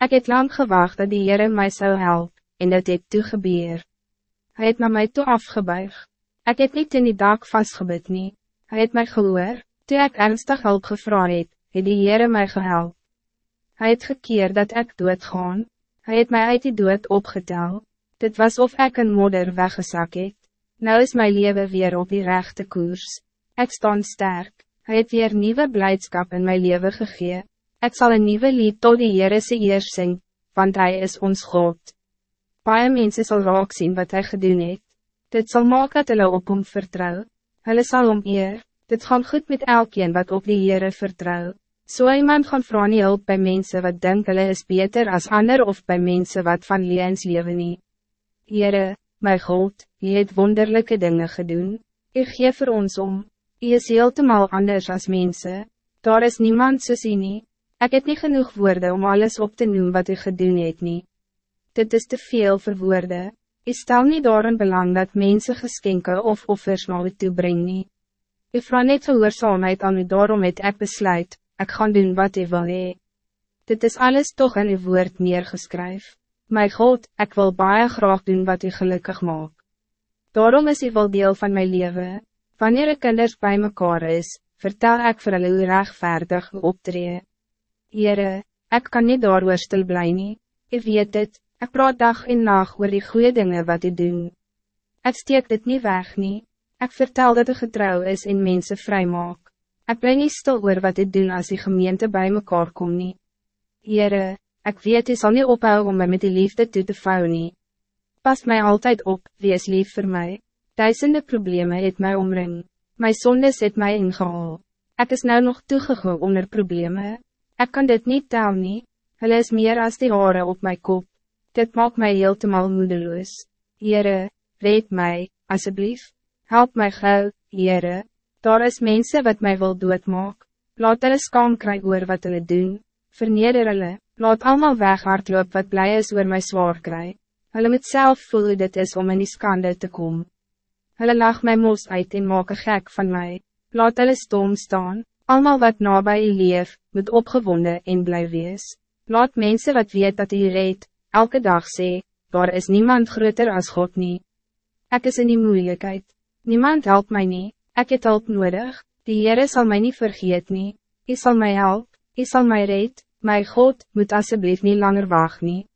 Ik het lang gewacht dat die Heere mij zou helpen, en dat het toe gebeur. Hij het naar mij toe afgebuig. Ik het niet in die dak vastgebid nie. Hij het mij gehoor, toe ik ernstig hulp gevraagd het, het die Heere mij gehelp. Hij het gekeer dat ik dood gaan. Hij het mij uit die dood opgetel. Dit was of ik een modder weggezak het. Nou is mijn leven weer op die rechte koers. Ik staan sterk. Hij het weer nieuwe blijdschap in mijn leven gegeven. Ik zal een nieuwe lied tot die Heere se eer sing, want hij is ons God. Paie mense sal raak sien wat hij gedoen het. Dit zal maak dat hulle op hom vertrouw. Hulle sal om eer, dit gaan goed met elkeen wat op die Heere vertrouw. So iemand gaan vra nie hulp by mense wat denk hulle is beter als ander of bij mense wat van leens leven nie. Heere, my God, jy het wonderlijke dingen gedoen. Ik geef voor ons om. Jy is heeltemal anders als mensen. Daar is niemand soos jy nie. Ik heb niet genoeg woorden om alles op te noemen wat u gedoen het nie. Dit is te veel voor woorden. Ik stel niet door een belang dat mensen geschenken of offers naar u toe brengen. nie. U vraag net gehoorzaamheid aan u daarom het ek besluit, ik ga doen wat u wil hee. Dit is alles toch in uw woord neergeskryf. My God, ik wil baie graag doen wat u gelukkig maak. Daarom is u wel deel van mijn leven. Wanneer ik kinders bij mekaar is, vertel ik vir hulle hoe rechtvaardig optree. Heere, ik kan niet daar stil bly nie. U weet het, ik praat dag en nacht oor die goede dingen wat u doen. Ik steek dit niet weg nie. Ik vertel dat u getrouw is en mensen vrij maak. Ik bly nie stil oor wat u doen als die gemeente bij mekaar kom nie. Heere, ik weet u zal niet ophouden om mij met die liefde toe te vouw nie. Pas mij altijd op, wie is lief voor mij. Duizenden problemen het mij omring. Mijn zondes het mij ingehaal. Ik is nou nog toegegaan onder problemen. Ik kan dit niet tel nie, hulle is meer als die haren op mijn kop. Dit maakt mij heeltemal moedeloos. Heere, red mij, alsjeblieft. Help mij gauw, Heere. Daar is mensen wat mij wil doodmaak. Laat hulle skam kry oor wat hulle doen. Verneder hulle, laat allemaal weg hardloop wat blij is oor my zwaar kry. Hulle moet self voel hoe dit is om in die skande te komen. Hulle lag my mos uit en maak een gek van mij. Laat hulle stom staan. Almal wat nabij u leef, moet opgewonden en bly wees. Laat mensen wat weet dat u reed, elke dag sê, daar is niemand groter als God niet. Ik is in die moeilijkheid. Niemand helpt mij niet. Ik het hulp nodig. Die Heere zal mij niet vergeet nie. Hy sal mij help. Hy sal mij reed. My God, moet alsjeblieft niet langer wachten. nie.